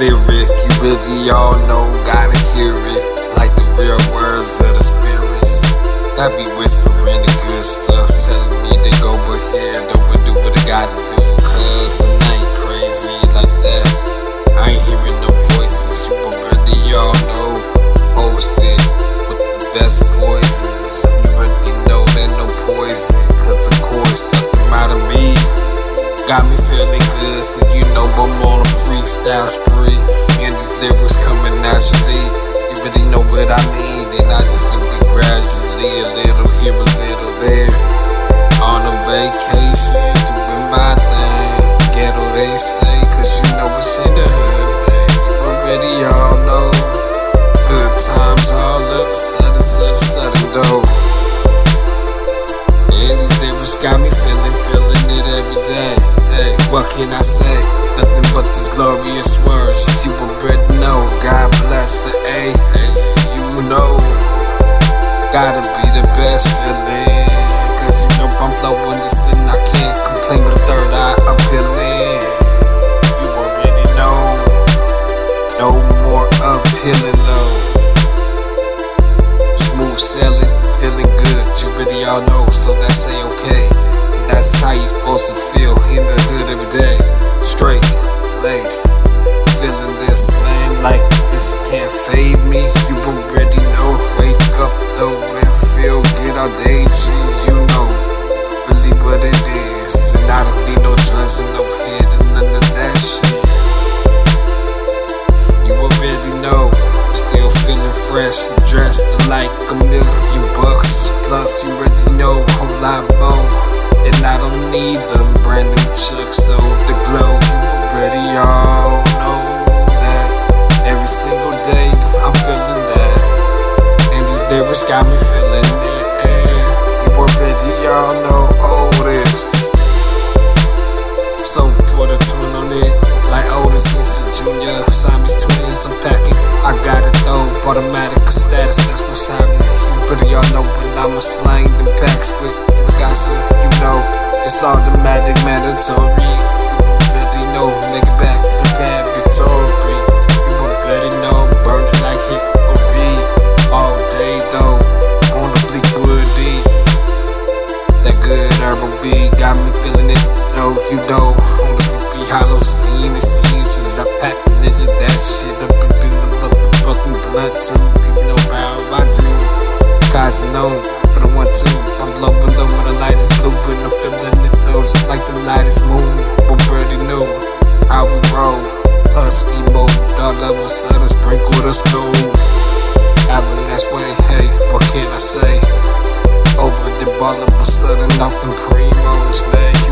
lyric. You really all know, gotta hear it. Like the real words of the spirits. I be whispering the good stuff, telling me to go ahead here, do and do what I gotta do. Cause I ain't crazy like that. I ain't hearing no voices, but you already all know. Hosted with the best voices. You already know that no poison, cause the chords suck out of me. Got me feeling so you know I'm on a freestyle spree. And these lyrics coming naturally. You already know what I mean, and I just do it gradually, a little here, a little there. On a what can I say? Nothing but these glorious words. You were already know. God bless the A. Hey, you know. Gotta be the best feeling. Cause you know I'm flowing this and I can't complain with a third eye. I'm feeling. You already know. No more appealing though. Smooth sailing, feeling good. You really all know, so that's a okay. That's how you supposed to feel in the hood every day. Straight, lace, feeling this man like this can't fade me. You already know. Wake up though and feel good all day. G, you know really what it is. And I don't need no drugs and no head and none of that shit. You already know. Still feeling fresh, dressed like a million bucks. Plus, you already know a whole lot more. And I don't need them brand new chucks though. The glow, already all know that. Every single day, I'm feeling that. And these lyrics got me feeling it. And you already all know all this. So put a tune on it, like Otis is a junior. Simon's twins, I'm packing. I got it though, automatic status, that's what's happening. You pretty all know when I'm a slang them packs quick. I got you know, it's automatic mandatory. You already know, make it back to the pad victory. You already know, burn it like hickory. All day though, on the bleak woody. Eh? That good herbal beat got me feeling it, though you know. On the sleepy hollow scene, it seems as I pack the ninja that shit up and in the motherfucking blunt too. You know how I do. Guys know for the one two. I'm blowing the sprinkle the snow. Avalanche way, hey, what can I say? Over the of a sudden them primos, man.